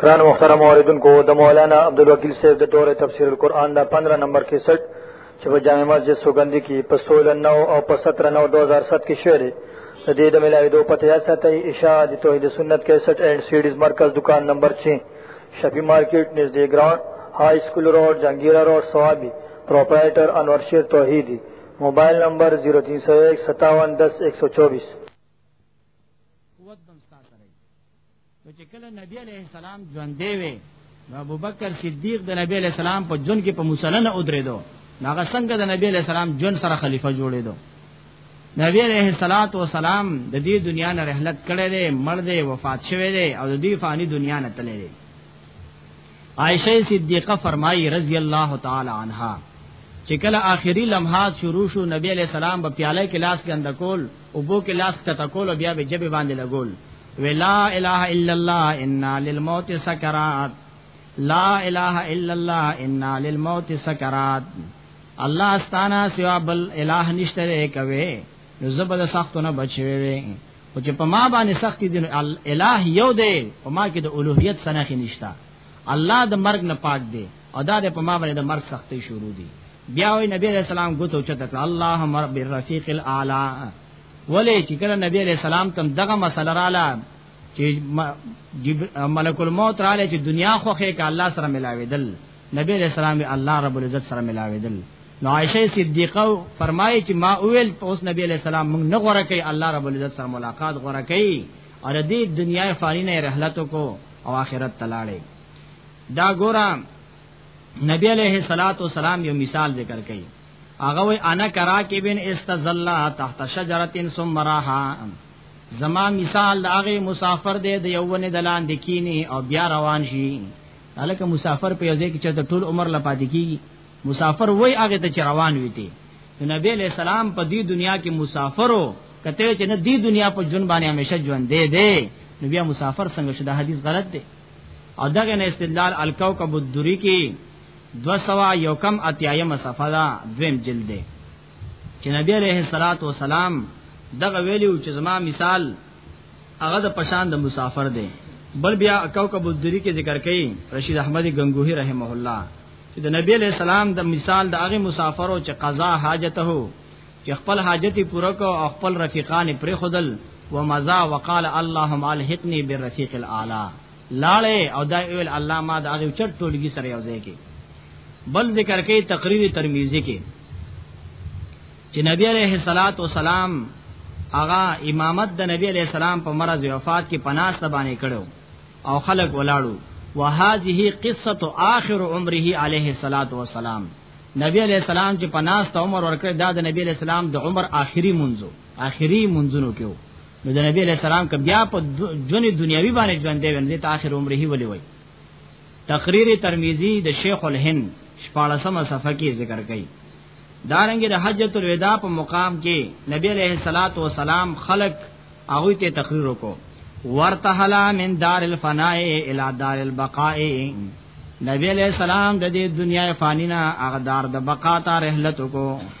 کران مخترم موردن کو د مولانا عبدالوکیل صاحب د دور تفسیر القرآن دا 15 نمبر کې 60 چې په جامع مسجد سوګندی کې په 16 9 او په 17 9 2007 کې شعر د دې د ملاوي دوه پته یا ساتي اشاعه توحید سنت 61 اینڈ سیډیز مرکز دکان نمبر 6 شفی مارکیټ نزدې ګراوند های سکول روډ جنگیرا روډ سوابي پرپرایټر انور شیر توحیدی موبایل نمبر 03015710124 نو چې کله نبی علیہ السلام ژوند دی وی نو ابوبکر صدیق د نبی علیہ السلام په جون کې په مسلمان او درېدو هغه څنګه د نبی علیہ السلام جون سره خلیفہ جوړېدو نبی علیہ الصلات والسلام د دې دنیا نه رحلت کړي دي مړ دي وفات شوه دي او د دې فانی دنیا نه تللی دي عائشه صدیقه فرمایي رضی الله تعالی عنها چې کله آخري لمحات شروع شو نبی علیہ السلام په پیاله کې لاس ګند کول او بو کې لاس کته کول بیا به جبه باندې لګول ولا اله الا الله ان للموت سکرات لا اله الا الله ان للموت سکرات الله استانا سوا بل اله نشته کوي نو زبر سختونه بچوي او چې په ما باندې سختی دي الہ یو دی په ما کې د اولوہیت سنخې نشتا الله د مرګ نه پاک دی او دا د په ما باندې د مرګ سختي شروع دي بیا وی نبی علیہ السلام غوته چته کړ اللهم رب الرفیق الاعلى ولې چې کله نبی علیہ السلام تم دغه مسله رااله چې ملک الموت رااله چې دنیا خوخه ک الله سره ملاوي دل نبی علیہ السلام الله رب العزت سره ملاویدل نو عائشه صدیقه فرمایي چې ما اول په اوس نبی علیہ السلام موږ نه غوړه کوي الله رب العزت سره ملاقات غوړه کوي او د دې دنیا فارینه رحلت کو او آخرت تلاړي دا ګورم نبی علیہ الصلات والسلام یو مثال ذکر کړي هغه وی انا کرا کې بن استزلا تحت شجره ثم راها زما مثال هغه مسافر دی د یوونه دلان دکینی او بیا روان شي الکه مسافر په یوځای کې چې ټول عمر لا پاتې کیږي مسافر وای هغه ته روان وي ته نبی علیہ السلام په دې دنیا کې مسافرو کته چې نه دې دنیا په جون باندې همیشه ژوند دی دی نو بیا مسافر څنګه شو دا حدیث غلط دی او دغه نه استدلال الکوكب الدری کې 200 یو کم اتیایم صفه دا دویم جلد دی چې نبی عليه الصلاه والسلام دغه ویلو چې زما مثال هغه د پشان د مسافر دی بل بیا کوكب الدری کې ذکر کړي رشید احمد غنگوهی رحمه الله چې د نبی عليه السلام د مثال د هغه مسافرو چې قضا حاجته چې خپل حاجت پوره کو او خپل رفیقان پرې خدل ومزا وقال اللهم الحقني بالرفيق الاعلى لاړې او دا ویل الله ما د هغه چټ ټولګي سره یو ځای کې بل ذکر کې تقریر ترمذی کې چې نبی عليه الصلاة والسلام هغه امامت د نبی عليه السلام په مرز وفات کې پناس باندې کړو او خلق ولاړو وهذه قصه اخر عمره عليه الصلاة والسلام نبی عليه السلام چې پناس عمر ورکړ دا د نبی عليه السلام د عمر آخري منځو آخري منځونو کې نو د نبی علیہ السلام ک بیا په ژوند دنیوي باندې ژوند دی ولې ته اخر عمره هی ولې وای تقریر ترمذی د شیخ الهند 14مه صفحه کې ذکر کړي دارنګ د حجۃ الوداع په مقام کې نبی علیہ الصلات والسلام خلق هغه ته تقریر وکړو ورتحلا من دار الفناء الى دار البقاء نبی علیہ السلام د دې دنیا فانینا هغه دار د بقا ته رحلت وکړو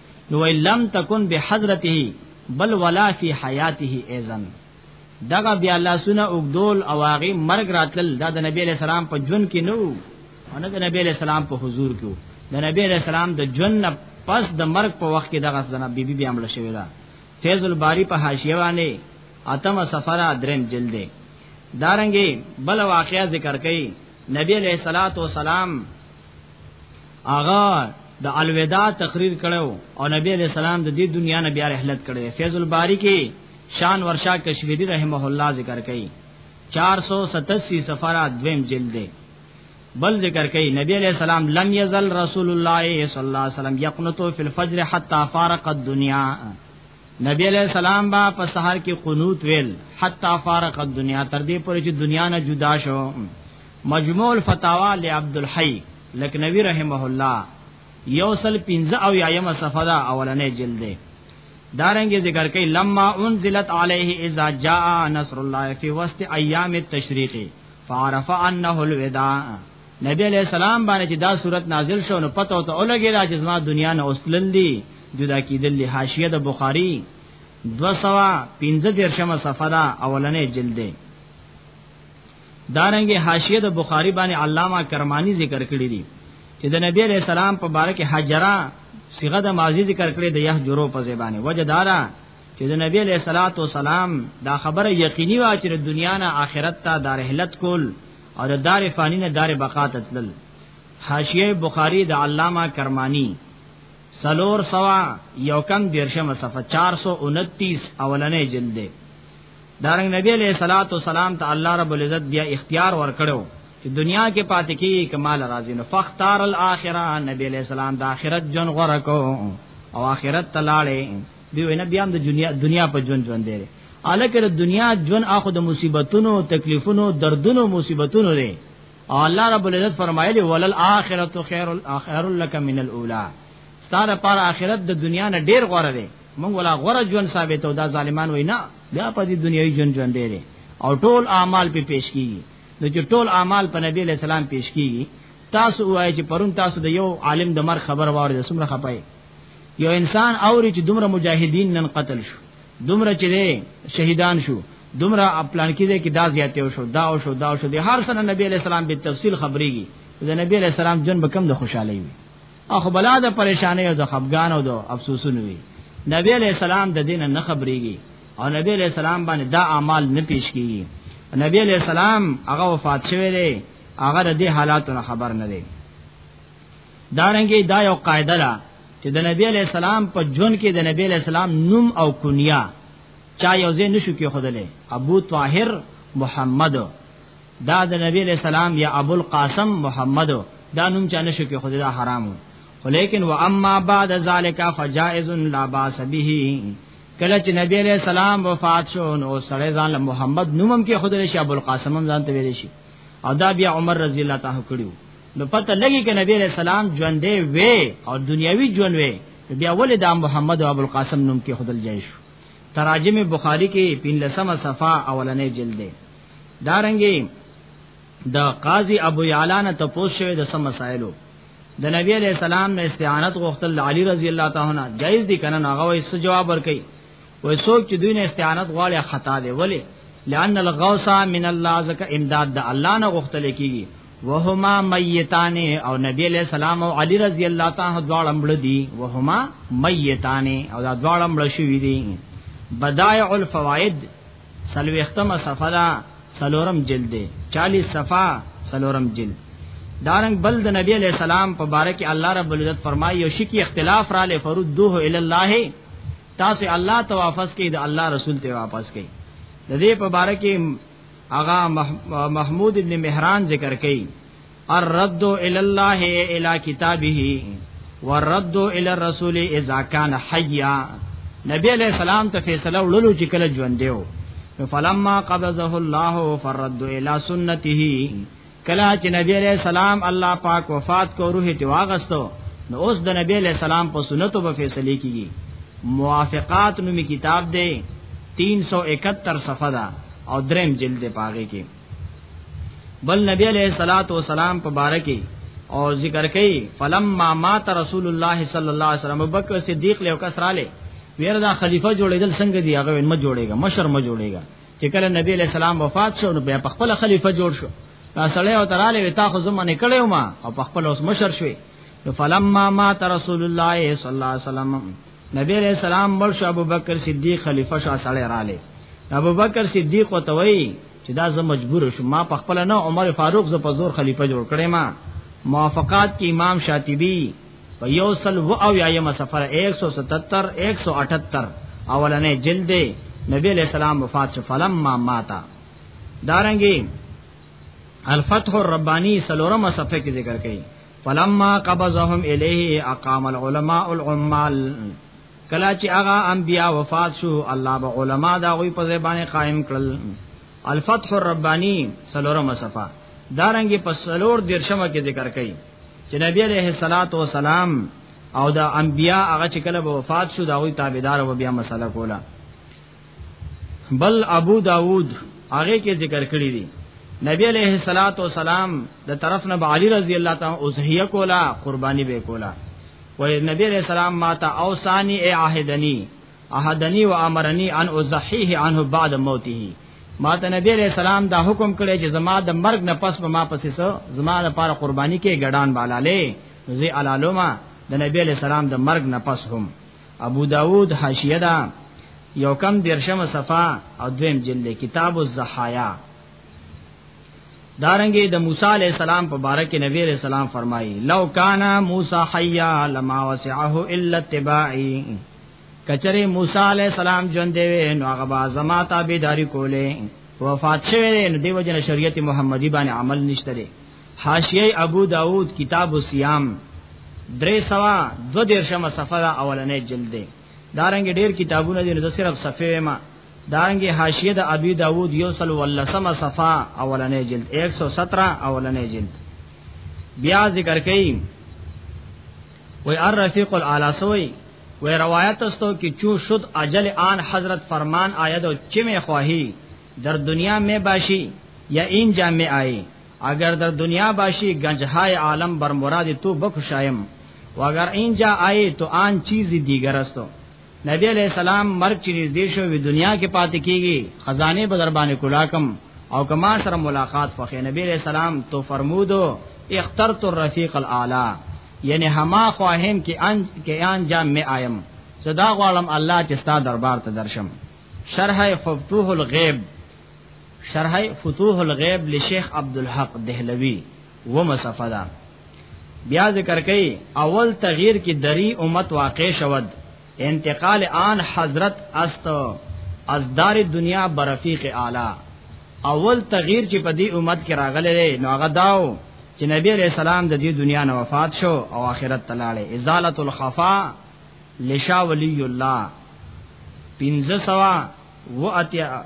نو لم تکن بحضرته بل ولا فی حیاته ایزن دغه بیا لاسونه وګدول او هغه مرګ راتل دا د نبی له سلام په جون کې نو او نه د نبی له سلام په حضور کې د نبی له سلام د جون نه پس د مرګ په وخت کې دغه زنه بیبي بیا مړ شوې ده فیض الباری په حاشیه باندې اتم سفرہ درم جلد دارنګي بل واقعیا ذکر کړي نبی علیہ الصلات والسلام اغا د الوداع تقریر کړو او نبی علیہ السلام د دې دنیا نه بیا رحلت کړي فیض الباری کې شان ورشا کشمیری رحمه الله ذکر کړي 487 صفحه دویم جلد دی بل ذکر کړي نبی علیہ السلام لم یزل رسول الله صلی الله علیه وسلم یقنتو فی الفجر حتا فارق الدنیا نبی علیہ السلام با په سحر کې قنوت ویل حتا فارق الدنیا تر دې پورې چې دنیا نه جدا شو مجموع الفتاوا لعبد الحی لکنوی رحمه الله یوصل 15 او یایمه صفحه دا اولنې جلد ده دارنګ ذکر کوي لما انزلت عليه اذا جاء نصر الله في وسط ايام التشريق فعرف انه الوداع نبی علیہ السلام باندې چې دا صورت نازل شو نو پته وته اولګی دا چې زما دنیا نه اوسلل دي جدا کیدل له حاشیه د بخاری 215 شمه صفحه دا اولنې جلد ده دارنګه حاشیه د بخاری باندې علامه کرمانی ذکر کړی دی چې د نبی علیہ السلام په باره کې حجرا صيغه د ماضی ذکر کړی د یحجرو په زبانه وجه دارا چې د نبی علیہ الصلات والسلام دا خبره یقیني وا چې د دنیا نه آخرت ته دار هلت کول او د دار فانی نه دار بقا ته تلل حاشیه بخاری د علامه کرمانی سلور سوا یوکم دیرشم صفحه 429 اولنې جلد دارنګ نبی علیہ الصلوۃ والسلام ته الله رب العزت بیا اختیار ورکړو چې دنیا کې پاتې کیږي کمال راځي نو فختار الاخره نبی علیہ السلام د آخرت جون غره کو او آخرت تلاړې دی وینا بیا د دنیا دنیا په جون ژوند دی الکه د دنیا جون اخو د مصیبتونو تکلیفونو دردونو مصیبتونو دی او الله رب العزت فرمایلی ولل اخرت خیر الاخر لك من الاولى ستاره پر اخرت د دنیا نه ډیر غوړه دی مونږ ولا غره ژوند ثابتو دا ظالمان وینا بیا په دې دنیوي ژوند ژوند دی او ټول اعمال په پیش کیږي نو چې ټول اعمال په نبی له سلام پیش کیږي تاسو وایي چې پرون تاسو د یو عالم د مر خبر واره د سمره خپای یو انسان اوري چې دومره مجاهدین نن قتل شو دومره چې شهیدان شو دومره خپلان کې دې کې دا زیاتې شو دا او شو دا او شو د هر سره نبی له سلام په تفصیل خبريږي د نبی له سلام جن به کم د خوشاله وي او خو بلا د پریشانې او د خفګان او د افسوسونو وي نبی علیہ السلام د دین نه خبرېږي او نبی علیہ السلام باندې دا اعمال نه پیش کیږي نبی علیہ السلام هغه وفات شوی دی هغه د دې حالاتو نه خبر نه دی دارنګي دا یو قاعده ده چې د نبی علیہ السلام په جون کې د نبی علیہ السلام نوم او کنیا چا یو ځای نشو کې خدله ابو طاهر محمد دا د نبی علیہ السلام یا ابو القاسم محمد دا نوم چا نشو کې خدای دا حرام و لیکن و اما بعد ذالک فجائز لا باس به کله چې نبی علیہ السلام وفات شو نو سړی ځان له محمد نومم کې خدای شي ابو القاسم هم ځان ته ویل شي او دا بیا عمر رضی الله تعالی کړیو نو پته لګی کې نبی علیہ السلام ژوندې وې او دنیوي ژوند وې بیا ولې دا محمد او ابو القاسم نوم کې خدای جای شو تراجم بخاری کې 15 صفه اولنې جلد ده دارنګي د دا قاضي ابو یعلا نه تپوس شوی د سم مسائلو د نبی علی السلام نه استعانت غوښتل علی رضی الله تعالی عنہ جایز دي کنه هغه وایي څه جواب ورکړي وای څوک چې دوی نه استعانت غواړي خطا دی ولی لئن الغوث من الله زک امداد د الله نه غوښتل کیږي وهما میتان او نبی علیہ السلام او علی رضی الله تعالی دواړه مړ دي وهما میتان او دا دواړه مړ شوی دي بدایع الفوائد سلوختمه صفه دا سلورم جلد دی 40 صفه سلورم جلد دارنګ بل د نبی علی السلام په باره کې الله رب العزت فرمایي یو شکی اختلاف را لې فردوه الی الله تاسو الله ته واپس کړئ د الله رسول ته واپس کړئ د دې په باره کې آغا محمود ابن مهران ذکر کړي الرد الى الله الى كتابه والرد الى الرسول اذا كان حيا نبی علیہ السلام ته فیصله وړلو چې کله ژوند دیو فلما قبضه الله فرد الى سنته کله چې نبی علیہ السلام الله پاک وفات کو روح ته واغستو نو اوس د نبی علیہ السلام په سنتو به فیصله کیږي موافقات نومي کتاب دی 371 صفحه دا او دریم جلد پاغه کې بل نبی علیہ الصلات والسلام په باره کې او ذکر کوي فلما مات رسول الله صلی الله علیه وسلم بکر صدیق له کسراله ویره دا خلیفہ جوړیدل څنګه دی هغه ما جوړیږي مشر ما جوړیږي چې کله نبی علیہ السلام وفات شو نو بیا په خپل خلیفہ جوړ شو دا سړی او تراله وتا خو زمونه کړو ما او په خپل اوس مشر شوی فلما مات رسول الله صلی الله علیه وسلم نبی علیہ السلام مړ شو ابو بکر صدیق خلیفہ شو سړی رااله ابو بکر صدیق وته وی چې دا زه مجبور شوم ما په خپل نه عمر فاروق ز په زور خلیفہ جوړ کړم ما موافقات کې امام شاطبی په یو سل و او یایم سفر 177 178 اولنې جلد نبی علیہ السلام وفات شو فلم ما ماتا دارنګي الفتح الربانی سلورم صفحه کې ذکر کړي فلما قبضهم الیه اقام العلماء العمال کلا چې هغه انبیا وفات شو الله به علما دا غوي په زبانه قائم کړل الفتح الربانی سلورم صفه دارنګ په سلور درشمه کې ذکر کړي چې نبی علیہ الصلات والسلام او دا انبیا هغه چې کله وفات شو دا غوي تابعدار و بیا مسله کوله بل ابو داود هغه کې ذکر کړی دی نبی علیہ الصلات والسلام د طرف نه علی رضی الله تعالی او زهیه کولا قربانی به کولا و نبی علیہ السلام ما تا اوسانی ای عهدنی عهدنی و امرنی ان ازحیه عنه بعد موته ما ته نبی علیہ السلام دا حکم کړی چې زما د مرګ نه پس به ما پسې سو زما لپاره قربانی کې ګډان بالاله زی علالوما د نبی علیہ السلام د مرګ نه پس هم ابو داود حاشیه دا یو کم درشم صفا او دویم جلد کتاب الزحایا دارنګه د موسی علی السلام په باره کې نبی علیہ السلام فرمایي لو کان موسی حیا لما وسعه الا اتباعی کچره موسی علی السلام ژوند دی نو هغه با زما تابعداري کوله وفات شوه نو دیو جن شریعت محمدی باندې عمل نشته حاشیه ابو داود کتاب الصيام درې سوا دو دیرشمه صفحه دا اولنې جلد ده دارنګ ډیر کتابونه دي نو صرف صفحه ما دارنګ حاشیه د ابي داوود یو سل ولسمه صفه اولنې جلد 117 اولنې جلد بیا ذکر کړي وی الرفیق الاعلی سوی وی روایت استو کی چو شد اجل آن حضرت فرمان آید و چمی خواهی در دنیا میں باشی یا این جام میں آئی اگر در دنیا باشی گنجهای عالم بر مراد تو بکشایم و اگر اینجا آئے تو آن چیز دیگر است نبی علیہ السلام مرگ چې نږدې شو وی دنیا کې پاتې کیږي خزانه به در باندې کولاکم او کما سره ملاقات فخې نبی علیہ السلام تو فرمودو اخترت الرفیق الاعلی یعنی هما خواهم کې ان کې انجام می آیم صدا غوالم الله چې ستا دربار ته درشم شرح فتوح الغیب شرح فتوح الغیب لشیخ عبدالحق دهلوی و مصفدا بیا ذکر کئی اول تغییر کی دری امت واقع شود انتقال آن حضرت است از دار دنیا برفیق اعلی اول تغییر چې په دې امت کې راغلی دی نو هغه داو چې نبی علیہ السلام د دې دنیا نه وفات شو او آخرت ته لاړ ازاله الخفا لشا ولی الله 1500 و اتیا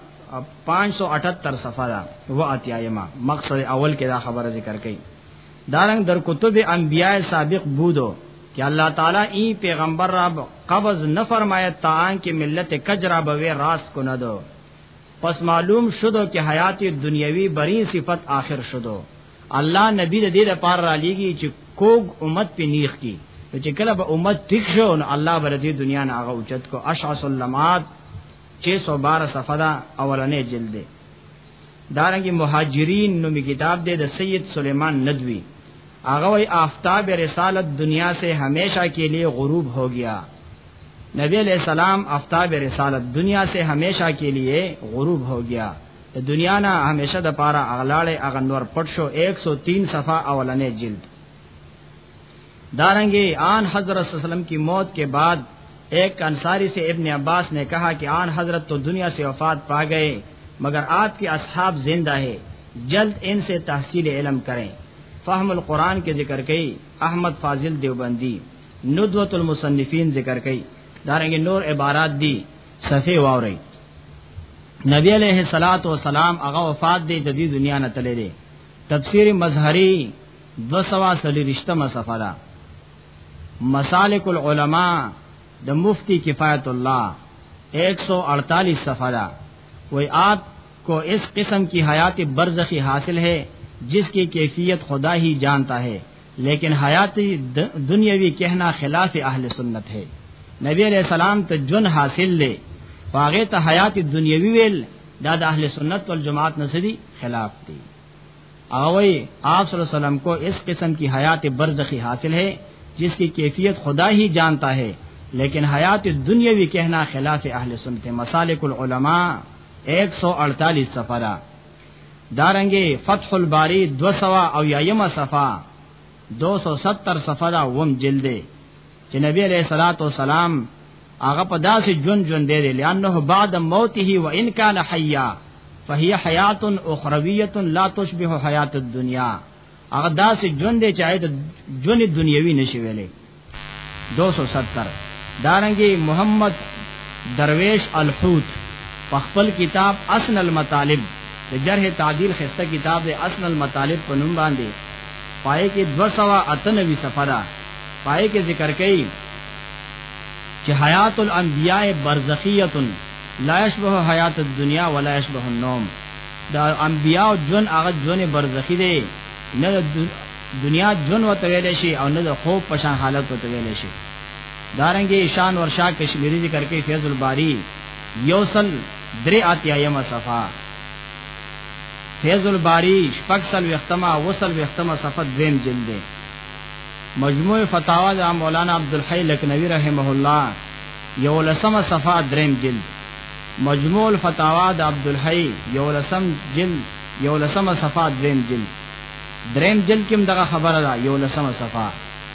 578 صفحه دا و اتیا یما مقصد اول کې دا خبره ذکر کړي دارنګ در کتب انبیاء سابق بودو کہ اللہ تعالی ای پیغمبر را قبض نہ فرمایا تاں کہ ملت کجرا بوے راس کو نہ دو پس معلوم شدو کہ حیات دنیاوی بری صفت آخر شدو الله نبی د دې لپاره را لېږي چې کوګ امت په نیخ کی چې کله به امت ټیک شو نو الله بر دې دنیا نه هغه اوچت کو اشعص اللمات 612 صفحه دا اولنې جلد ده دارنګي مهاجرین نو می کتاب دې د سید سلیمان ندوی هغه وی آفتاب رسالت دنیا سے ہمیشہ کے لیے غروب ہو گیا نبی علیہ السلام آفتاب رسالت دنیا سے ہمیشہ کے لیے غروب ہو گیا دنیا نا ہمیشہ پارا پٹشو ایک سو تین صفح اولن جلد دارنگی آن حضرت صلی کی موت کے بعد ایک انصاری سے ابن عباس نے کہا کہ آن حضرت تو دنیا سے وفات پا گئے مگر آپ کے اصحاب زندہ ہے جلد ان سے تحصیل علم کریں فهم القرآن کې ذکر کړي احمد فاضل دیوبندی ندوۃ المصنفین ذکر کړي دارنګ نور عبارات دي صفه واوري نبی علیہ الصلات والسلام هغه وفات دی د دې دنیا نه تللی دی تفسیر مظهری 233 صفحه ده مسالک العلماء د مفتی کفایت الله 148 صفحہ دا وہی آپ کو اس قسم کی حیات برزخی حاصل ہے جس کی کیفیت خدا ہی جانتا ہے لیکن حیات دنیاوی کہنا خلاف اهل سنت ہے نبی علیہ السلام ته جون حاصل لے پاغه ته حیات دنیاوی ویل دا د اهل سنت والجماعت نسدی خلاف دی اوئی آپ صلی اللہ علیہ وسلم کو اس قسم کی حیات برزخی حاصل ہے جس کی کیفیت خدا ہی جانتا ہے لیکن حیات دنیاوی کہنا خلاف اہل سنت مسالک العلماء 148 صفحہ دارنګي فتح الباری 200 او یایمه صفه 270 صفه دا وم جلد چې نبی علیہ الصلوۃ والسلام هغه په داسې جون جون دی لانه بعد موته و ان کان حیا فهي حیات اخرویه لا تشبه حیات الدنیا هغه داسې ژوند دی چې آیت ژوند دنیوي نشي ویلې 270 دارنګي محمد درویش الحوت په خپل کتاب اصل المطالب د جرح تعدیل خسته کتاب د اصل المطالب په نوم باندې پای کې 298 صفحه ده پای کې ذکر کړي چې حیات الانبیاء برزخیه لا یشبه حیات الدنیا ولا یشبه النوم دا انبیاء جون هغه جون برزخی دی نه دنیا جون وته ویل شي او نه د خوب په شان حالت وته ویل شي دارنګي شان ورشا کشمیری ذکر کې فیض الباری یوسل درې اتیا یم صفه فیض الباری شپکسل وختما وصل وختما صفه دویم جلد دی مجموع فتاوا د مولانا عبدالحی لکنوی رحمه الله یو لسمه صفه دریم جلد مجموع الفتاوا د عبدالحی یو لسم جل یو لسم صفات دریم جل دریم جل کم دغه خبره ده یو لسم صفا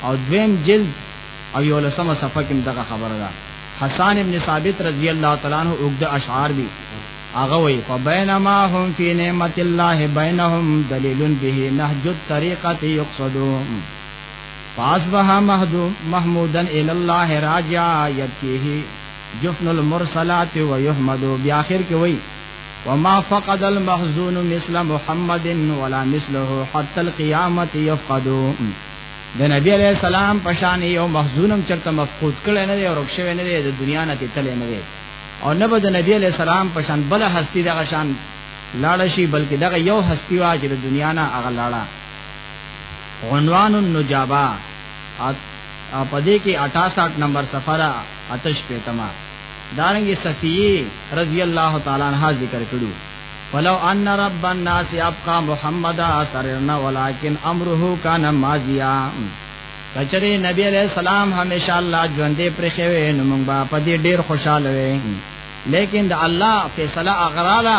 او دریم جل او یو لسم صفا کم دغه خبره ده حسان ابن ثابت رضی الله تعالی عنہ اوګد اشعار دی هغه وی فبینما هم فی نعمت الله بینهم دلیل به نهج الطریقه یقصدون فاصبح محمودا الى الله راجعا یبکیه جفن المرسلات و يحمد بیا اخر کې وای وما فقد المخزون مثل محمد ولا مثله حتى القيامه يفقد د نبی علیہ السلام پشان یو مخزونم چرته مفقود کړي نه دی او رخصه نه دی د دنیا نه تل نه دی او نه به د نبی علیہ السلام پشان بل هستی دغه شان لاړ شي بلکې دغه یو هستی وا چې د دنیا نه هغه لاړه عنوان النجابا او پدې کې 68 نمبر سفره اتش پیتما دارنګ صفیه رضی الله تعالی عنها ذکر کړو ولو ان رب الناس ابقى محمد سرنا ولكن امره كان ماضيا کچری نبی علیہ السلام همیشه الله ژوندې پر خوي نو موږ با په دې ډیر خوشاله وې لیکن د الله فیصله اغرالا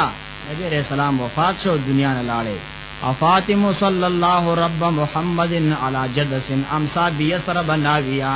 نبی علیہ السلام وفات شو دنیا نه لاړې او فاطمه صلی الله رب محمد علی جدس امسا بیسر بناویا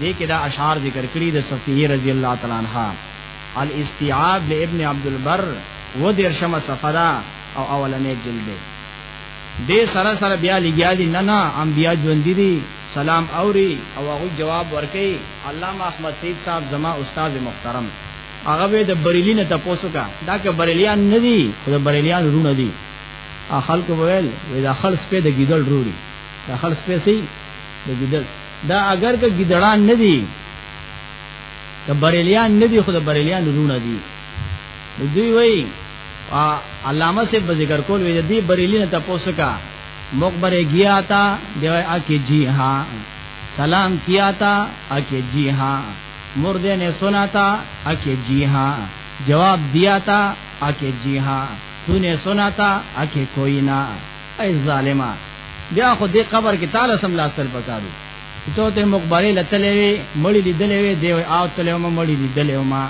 دې کې دا اشعار ذکر کړي د صفیه رضی الله تعالی عنها الاستيعاب لابن عبد البر و دیر شمه صفدا او اولنې جلد دی دې سره سره بیا لګیا دي نه نه انبیا ژوند دي سلام اوري او هغه جواب ورکړي علامه احمد سید صاحب زما استاد محترم هغه به د بریلی نه تاسو کا دا که بریلیان نه دي خو د بریلیان رونه دي خلکو ویل وی دا خلک په د ګیدل روري دا خلک په سي د ګیدل دا اگر که ګیدړان نه دي که بریلیان نه دي خو د بریلیان لونه دي دوی وایي علامه سے په ذکر کول وی دی بریلی نه تاسو کا مقبر گیا تا دی اکی جی ها سلام کیا تا اکی جی ها مردے نے سنا تا اکی جی ها جواب دیا تا اکی جی ها تو نے سنا تا اکی کوئی نہ ای ظالما بیا خو دې قبر کې تعالی سم لاس تل پکارو ته ته مقبره لتلې وي مړی لیدلې وي دی او تلې ما مړی لیدلې ما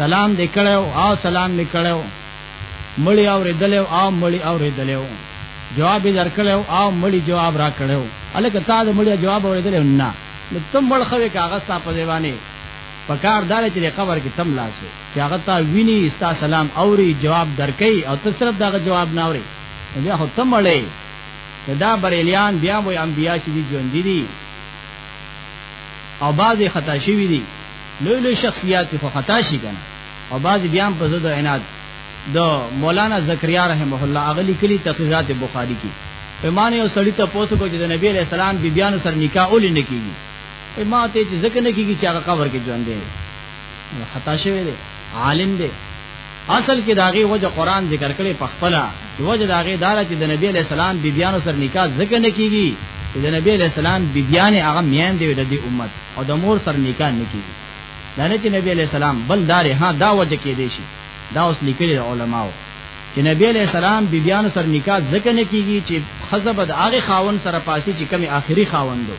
سلام دې کړو او سلام دې کړو مړی او ردلې او مړی او ردلې جواب یې درکړو او مړی جواب را کړو الکه تا دې مړی جواب ورېدلې نه نو تم مړ خوي کاغذ تا په دیوانه پکار دار چې قبر کې تم لاسو چې هغه تا ویني استا سلام اوري جواب درکې او ته صرف دغه جواب نه اوري بیا خو ته مړې دا بریلیان بیا وې انبیا چې دي ژوند دي او بعضی خطا شوی دي لوی لوی شخصیات خو خطا شي کنه او بعضی بیا په زړه عنایت د مولانا زکریا رحمه الله اغلی کلی تفسیرات بخاری کی پیمانه او سړی ته پوسو کو چې د نبی علیہ السلام بی بیان سره نکاح ولې نکېږي ما ته چې ځکه نه کیږي چې هغه قبر کې ژوند دی خطا شوی دی عالم دی اصل کې داغه وجه قران ذکر کړي په خپل وجه داغه دار چې د نبی علی السلام بیبيانو سره نکاح ذکر نه کیږي د نبی علی السلام بیبيانې هغه میان دی د دې امت او د مور سره نکاح نه کیږي دا نه چې نبی علی السلام بل دار ها دا وجه کې دی شي دا اوس لیکلي علماو چې نبی علیہ السلام بیبیانو سره نکاح ځکه نه کیږي چې خزبد هغه خاون سره پاسي چې کمی آخري خاوندو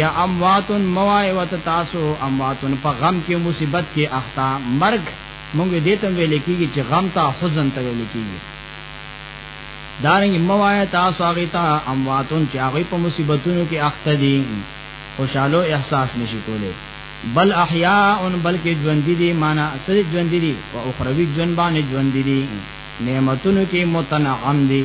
یا امواتن موای وت تاسو امواتن په غم کې مصیبت کې اختا مرګ مونږ دې ته ویل کېږي چې غم ته حزن ته ویل کېږي دارنګ موای تاسو هغه ته امواتن چې هغه په مصیبتونو کې اخته دي خوشاله احساس نشي کولای بل احیاء ان بلکې ژوند دي معنا اصل ژوند دي او اخروی ژوند باندې ژوند دي نعمتونو کې متنعم دي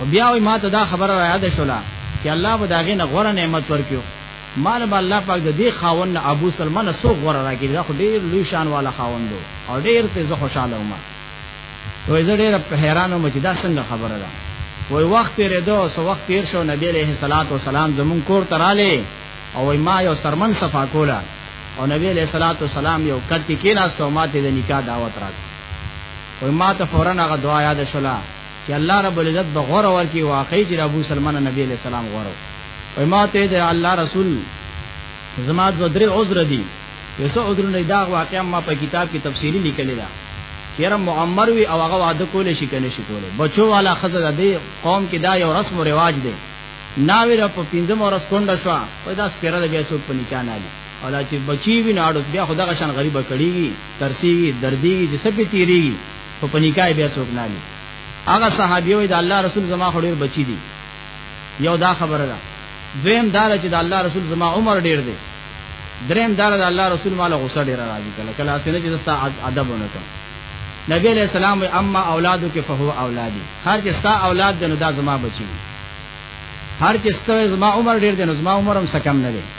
او بیا وی ما ته دا خبره را یاد شولا چې الله به داغه نه غوړه نعمت ورکیو مال به الله پاک د دې خاوند ابو سلمان سو غوړه راکړي دا خو ډیر لوی شان والا خاوند او ډیر ته زه خوشاله وم وای زه ډیر په حیرانو مچ دا څنګه خبره ده وای وخت تیرې دو سو وخت تیر شو نبی علیہ الصلات والسلام زمون کور تراله او وای ما یو سرمن صفا کولا او نبی علیہ الصلات والسلام یو کټی کې ناستو ماته د نکاح دعوت راکړه وای ما ته فورا هغه دعا یاد شولا چې الله رب العزت به غوړه ورکی واقعي چې ابو سلمان نبی علیہ السلام غوړو وای ما ته د الله رسول زما د درې عذر دي یو څو عذر نه دا واقعا ما په کتاب کې تفصیلی لیکلی دا یره معمر وی او هغه واده کولې شي کنه شي کولې بچو والا خزه د قوم کې دا یو رسم او رواج دی ناوی را په پینځم ورځ کونډه شو په داس پیره د بیا څوک په نکاح نه علي او دا چې بچی وی ناړو بیا خدغه شان غریبه کړیږي ترسیږي دردیږي چې سبي تیریږي خو په نکاح بیا څوک نه لې هغه صحابي وي د الله رسول زما خړیر بچی دي یو دا خبره ده دویم دا چې د الله رسول زما عمر ډیر دی دریم دا د الله رسول مال غوسه ډیر راځي کله کله اسنه چې زستا ادب ونه کوي نبی علیہ السلام وی اما اولادو کې فهو اولادي هر چې ستا اولاد دنو دا زما بچی هر چې ستا زما عمر ډیر دی نو زما عمر هم سکم نه دی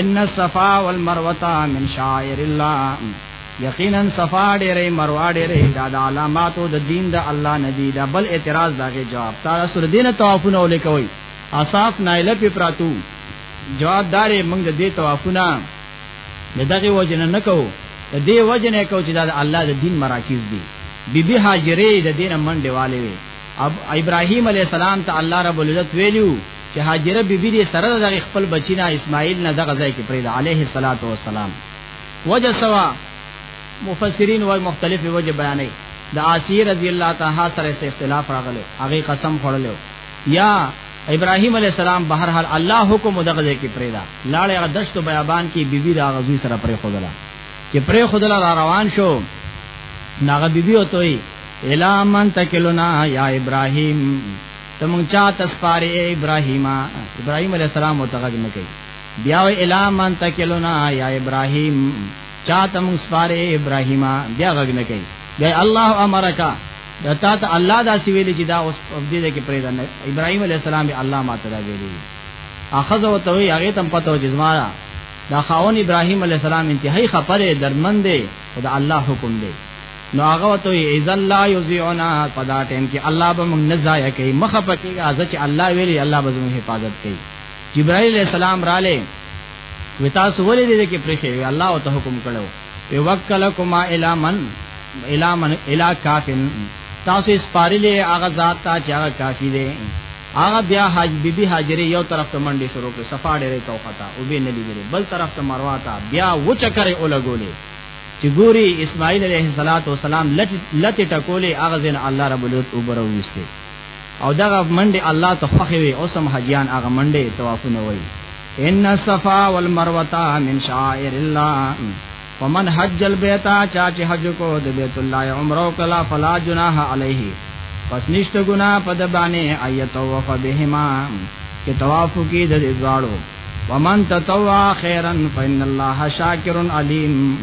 ان الصفا والمروه من شعائر الله یقینا صفا ډېرې مروه ډېرې دا د علاماتو د دین د الله ندی دا بل اعتراض داغه جواب تعالی سر دینه توافونه ولیکوي اصاف نایله په پراتو جواب دارې موږ د دې توافونه دغه وجنه نکو د دې وجنه کو چې دا د الله د دین مراکز دي بیبي هاجرې د دینه منډه والي وي اب ابراهيم عليه السلام ته الله رب العزت ویلو چې هاجره بیبي دې سره د خپل بچی نه اسماعیل نه دغه ځای کې پرېد عليه الصلاة والسلام وجه سوا مفسرین وايي مختلف وجه بیانې د عاصی رضی الله تعالی سره اختلاف راغلی هغه قسم خورلو یا ابراهیم علی السلام بهر حال الله حکم دغه ځای کې پرېدا لاړې هغه دشت بیابان کې بیبي دا غزوی سره پرې خدلا چې پرې خدلا را روان شو ناغه بیبي او توي الا من تکلنا یا ابراهیم ته مونږ چا تسپاره اے ابراهیم ابراهیم علی السلام متغږ نه کوي بیا وی الا من تکلونا یا ابراهیم چا ته مونږ سپاره اے ابراهیم بیا غږ نه کوي بیا الله امرکا دتا ته الله دا سی ویل چې دا اوس دې کې پرې نه ابراهیم علی السلام به الله ماته دا ویلي اخذ او توي هغه تم پته و جزمارا دا خاون ابراهیم علی السلام انتهایی خبره درمن دی او دا الله حکم دی نو هغه وته ایز الله یذیعنا په دا ټیم کې الله به موږ نه ضایع کوي مخه پکې ازه چې الله ویلي الله به زموږ حفاظت کوي جبرائیل علیہ السلام رااله وتا سوولې دې کې پرېښې الله او ته حکم کړو یو وکلکما الی من الی من الی کافن تاسو سپارلې هغه ذات ته چې هغه کافی دی هغه بیا حاج بیبي هاجره یو طرف ته منډي شروع کړ صفا ډېرې توخته او به نه لیدلې بل طرف ته مروه تا بیا و چکرې اولګولې چې ګوري اسماعیل علیه السلام لته ټکولې هغه ځین الله رب العزت وبره وسته او دغه منډه الله ته خوخي وي او سم حجیان هغه منډه توافونه وي ان الصفا والمروه من شعائر الله ومن حج البيت چا چې حج کو د بیت الله عمره کلا فلا جناح علیه پس نشته ګنا په د باندې ایت او فبهما کې طواف کې د دې دواړو ومن تطوع خيرا فإن الله شاكر عليم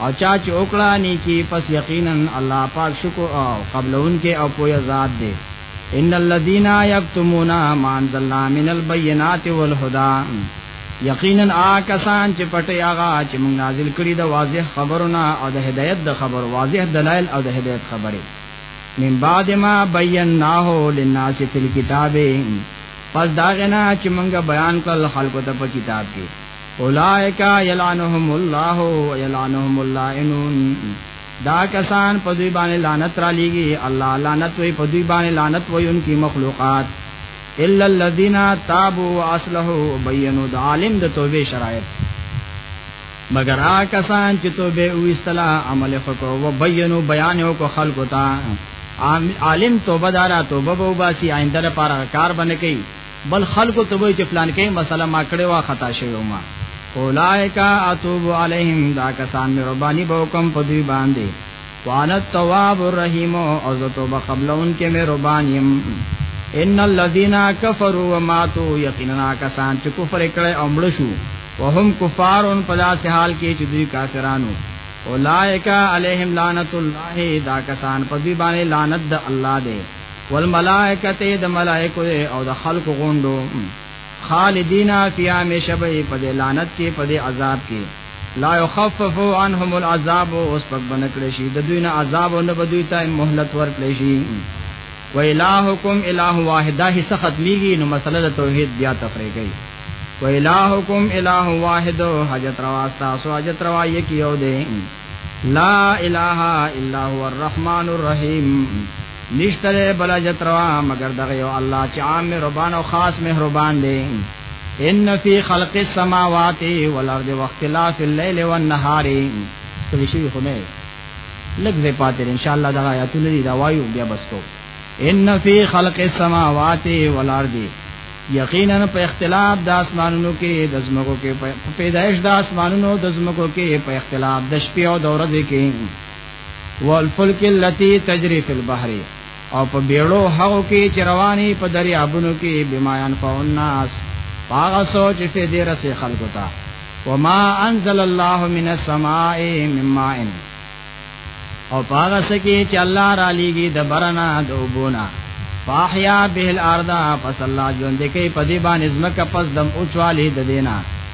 او چا چې وکړه نیکی پس یقینا الله پاک شکر او قبلون کې او پوهه ذات دی ان الذين يكتمون ما انزلنا من البينات والهدى یقینا آکسان چې پټي هغه چې موږ نازل کړی د واضح خبرونه او د هدایت د خبر واضح دلایل او د هدایت خبره من بعد ما بیناه للناس فی الكتاب پس دا غنا چې مونږه بیان کړل خلکو ته په کتاب کې اولائک یلعنهم الله و یلعنهم اللائنون دا کسان په دوی باندې لعنت را لېږي الله لعنت وي په دوی باندې لعنت وي انکی مخلوقات الا الذين تابوا واصلحوا وبينوا عالم د توبې شرایط مگر آ کسان چې تو به وستلا عمل خکو و بیانو بیان کو خلق تا عالم توبه دارا توبه به وباسي آینده لپاره کار باندې کوي بل خلق توبه چې پلان کوي مسله ما کړې وا خطا شوی ما اولائک اتوب علیہم دا کسان مې ربانی بوکم په دوی باندې وانا التواب الرحیم او زه توبه قبلون کې مې ربان يم ان الذين كفروا وماتوا یقینا کسان چې کفر کړي او مړ شو وهم کفارون پدا سه حال کې چې دوی کافرانو اولائک علیہم لعنت الله دا کسان په دې باندې لعنت د الله دی والملائکه د ملائکه او د خلق غوندو خالدینا فی همیشه په دې لعنت کې په دې عذاب کې لا يخفف عنهم العذاب اوس پک بنکړي شي د دوی نه عذاب او نه بدوي ته مهلت ورکړي شي و الہکم الہ واحد دا حصہ ختمیږي نو مسله د توحید بیا تفریقی و الہکم الہ واحد حاجت روا تاسو حاجت روا یکی یو دی لا الہ الا هو الرحمن الرحیم نشتره بلا جتروا مگر دغه یو الله چې عام مهربان او خاص مهربان دی ان فی خلق السماوات والارض واختلاف الليل والنهار ستړي شي خو نه لږ زې پاتې ان شاء الله دا آیاتونه دی دا وایو بیا بس کو ان فی خلق السماوات والارض یقینا په اختلاف د اسمانونو کې د زمکو کې پیدائش د اسمانونو د زمکو کې په اختلاف د شپې او د ورځې کې والفلک اللتی تجری فی البحر او په بیړو هغه کې چې رواني په دریابونو کې بمایان فوناس هغه سوچ چې دې رسې خلکو ته وما انزل الله من السماء من ماء او هغه سکه چې الله را لېږي د برنا د وبونه فاحیا به الارض پس الله ژوند کې پدی باندې زمکه پس دم اوچوالی د دینا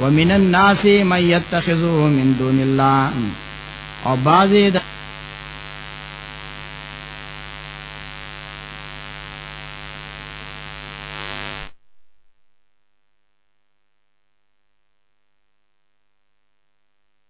ومن الناس من يتخذو من دون الله او بعضی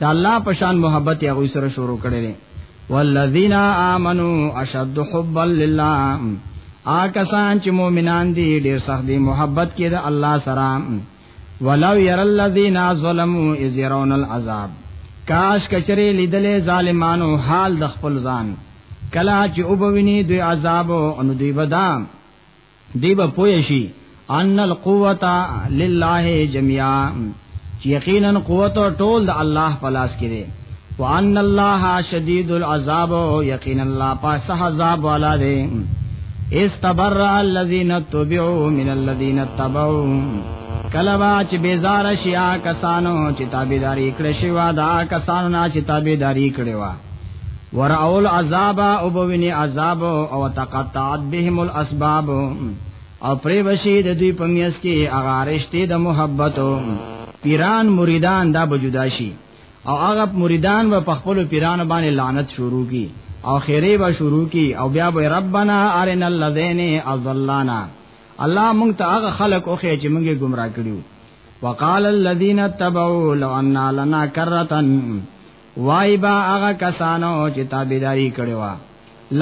دا الله په شان محبت یې هغه سره شروع کړی دی والذین آمنو اشد حبا لله آکسان چې مؤمنان دي ډېر سخت دي محبت کې د الله سره ولو ير الذين ظلموا اذ يرون العذاب کاش کچری لیدلې ظالمانو حال د خپل ځان کلا چې وبویني دوی عذاب او دوی بدام دی به پوه شي ان القوت لله جميعا یقینا قوت ټول د الله په لاس کې دی وان الله شدید العذاب یقینا الله پاس عذاب والا دی استبر الذين تبعوا من الذين تبعوا کلوا چې بیزار شیا کسانو چې تابعداري کړې شو دا کسانو نه چې تابعداري کړې و ورعول عذاب او بوینه عذاب او تقطعت بهم الاسباب او پری وشي د دوی په میاس کې هغه رشته د محبت پیران مریدان دا بجدا شي او هغه مریدان و په خپل پیران باندې لعنت شروع کی او خیره به شروع کی او بیا به ربنا ارنا الذین اضلانا الله مونږ ته هغه خلق او خې چې مونږه گمراه کړیو وقال الذين اتبعوا لو ان لنا كرة وای با هغه کسانو چې تابعداري کړې وا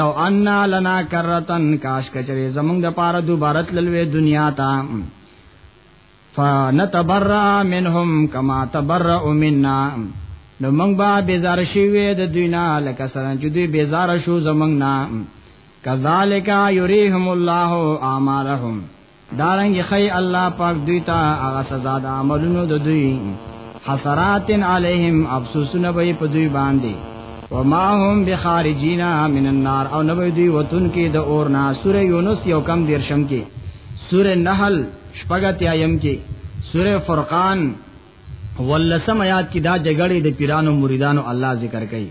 لو ان لنا کرتن کاش کچره زمونږ د پاره دوباره تللوې دنیا ته فنتبرأ منهم کما تبرأ منا نو موږ به بیزار شي وې د دوی نه لکه سره چې دوی بیزار شو زمونږ نه کذالک یریهم الله اعمالهم دارنګ خی الله پاک دوی ته هغه سزا د عملونو د دوی حسرات علیهم افسوسونه به په دوی باندې وما هم بخارجینا من النار او نبی دوی وتون کې د اور نا سوره یونس یو کم دیرشم کې سوره نحل شپږت یایم کې سوره فرقان ولسم آیات کې دا جګړې د پیرانو مریدانو الله ذکر کوي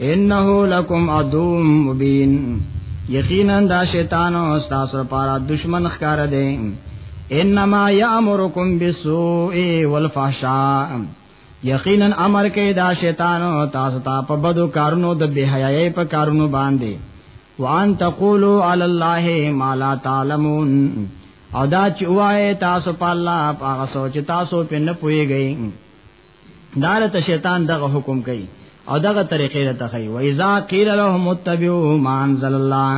انه لکم عدو مبین یقینا دا شیطان او استاد لپاره دشمن ښکار دی انما یامرکم بالسوء والفحشاء یقینا امر کوي دا شیطان او تاسو ته په بدو کارونو د بهایي په کارونو باندې وان تقولوا علی الله ما لا تعلمون او دا چې وای تاسو په الله هغه سوچ تاسو په نه پويږئ دارته شیطان دغه حکم کوي او دغه طریقې ته کوي و اذا قيل لهم اتبعوا ما انزل الله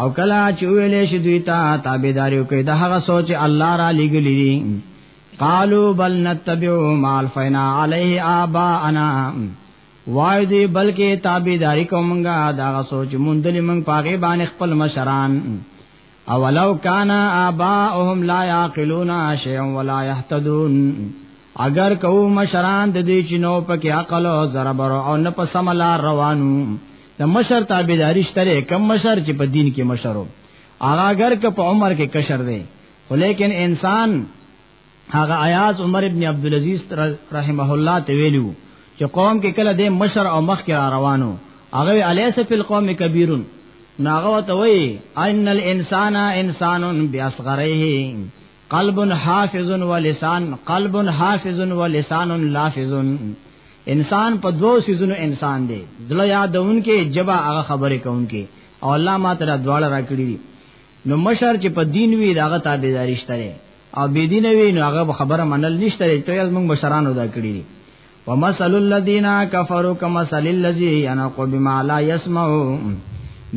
او کلا چویلې شي دوی ته تابعداریو کوي د هغه سوچ الله را لګلی دي قالو بل نتبعوا ما الفینا علیه آباءنا وای دی بلکې تابعداري کومګه دا سوچ مونږ دلی مونږ پاګې باندې خپل مشران اولو کان آباءهم لا یعقلون شیئا ولا یهتدون اگر کو مشران د دې چینو په کې عقل او زربر او نه په سملا روانو د مشر تابعداري شته کم مشر چې په دین کې مشرو هغه اگر که په عمر کې کشر دی خو لیکن انسان هغه ایاز عمر ابن عبد العزيز رحمه الله ته ویلو چې قوم کې کله د مشر او مخ کې را روانو هغه الیس فی القوم کبیرون ناغه وتوی ان الانسان انسان بیاسغره قلب حافظ و لسان قلب حافظ و لسان لافظ انسان په دوو سيزونو انسان دی دله یادون کې جبا هغه خبرې کوم کې او الله ما ته دواړه راکړي دي نو مشر چې په دین وی داغه تابعداري شته او بی دین وی نو هغه خبره منل نشته ته موږ مشرانو دا کړی دي ومثل الذين كفروا كمثل الذي ينق بما لا يسمع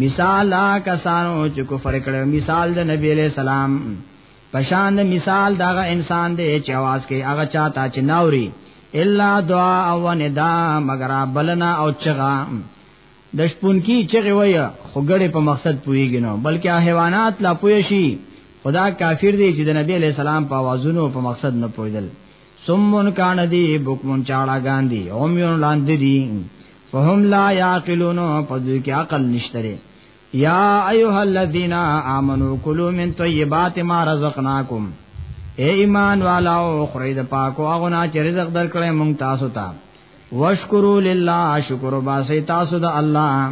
مثال کسانو چې کفر کړو مثال د نبی له سلام پشان د مثال دغه انسان دی چې आवाज کوي هغه چاته چې ناوري الا دعا او ندا مگر بلنا او چغا د شپون کی چغه وای خوګړې په مقصد پویږي نو بلکې حیوانات لا پوي شي خدا کافر دی چې د نبی له سلام په आवाजونو په مقصد نه پویدل سمون کان دی بوکمون چاړه ګاندی هم یون لاندې دی فهم لا یاقلون پس دوی کې عقل نشتره یا ایها الذین آمنو کلوا من طیبات ما رزقناکم اے ایمان والاو خوري د پاکو هغه نه چې رزق درکړې مونږ تاسو ته واشکرو لله شکر باسي تاسو د الله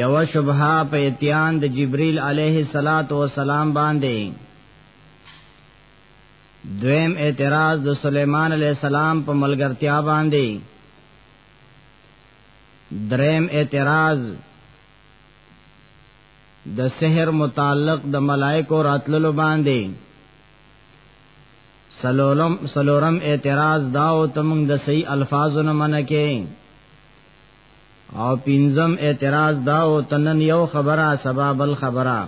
یو شبهه په اتیان د جبرئیل علیه الصلاۃ والسلام باندې دویم اعتراض د سليمان عليه السلام په ملګرتیا باندې دریم اعتراض د سحر متعلق د ملائکو راتللو باندې سلورم سلورم اعتراض داو تمنګ د صحیح الفاظو نه منکه او پنځم اعتراض دا او تنن یو خبره سبب الخبره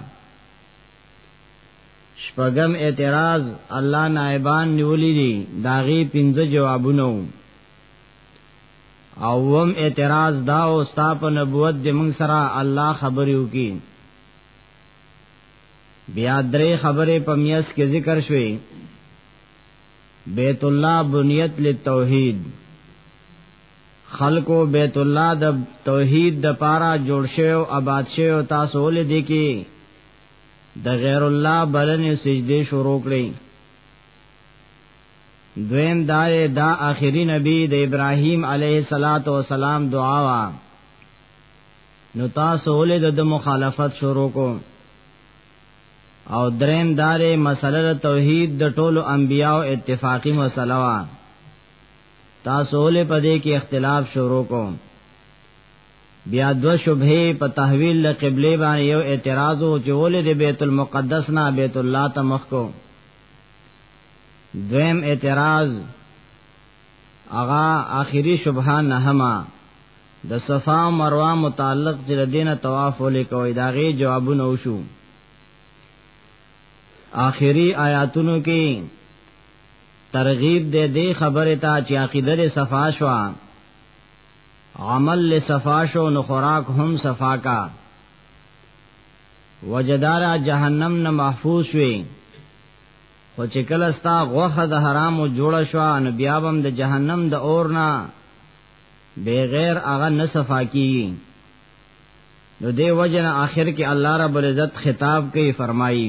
شپږم اعتراض الله نائبان نیولې دي داغي پنځه جوابونه او وم اعتراض دا او ستا په نبوت د موږ سره الله خبرې وکي بیا درې خبرې په میاس کې ذکر شوې بیت الله بنیت للتوحید خلقو بیت الله د توحید د پارا جوړ شوی او آباد شوی او تاسو ول دي کې د غیر الله بلنې سجدي شروع کړي دویم دا دا آخري نبی د ابراهیم علیه الصلاۃ والسلام دعا وا نو تاسو ول د مخالفت شروع کو او دریم دارې مسله توحید د ټولو انبیاو اتفاقی مسله وا تاسو له پدې کې اختلاف شروع کو بیا دو شبهه په تحویل له قبله باندې یو اعتراض او چې ولې د بیت المقدس نه بیت الله ته مخ کو دویم اعتراض اغا آخری شبهه نه ما د صفا او مروه متعلق چې دینه طواف ولې کوي دا غي جوابونه وشو آخری آیاتونو کې ترغیب دې دې خبره ته چې عقیده دې صفا شو عمل له صفا شو نو خوراک هم صفا کا وجدارا جهنم نه محفوظ وي خو چې کله ستا غوخه د حرامو جوړه شو نو بیا هم د جهنم د اور نه بغیر هغه نه صفا کیږي نو دی وجنه آخر کې الله رب العزت خطاب کوي فرمایي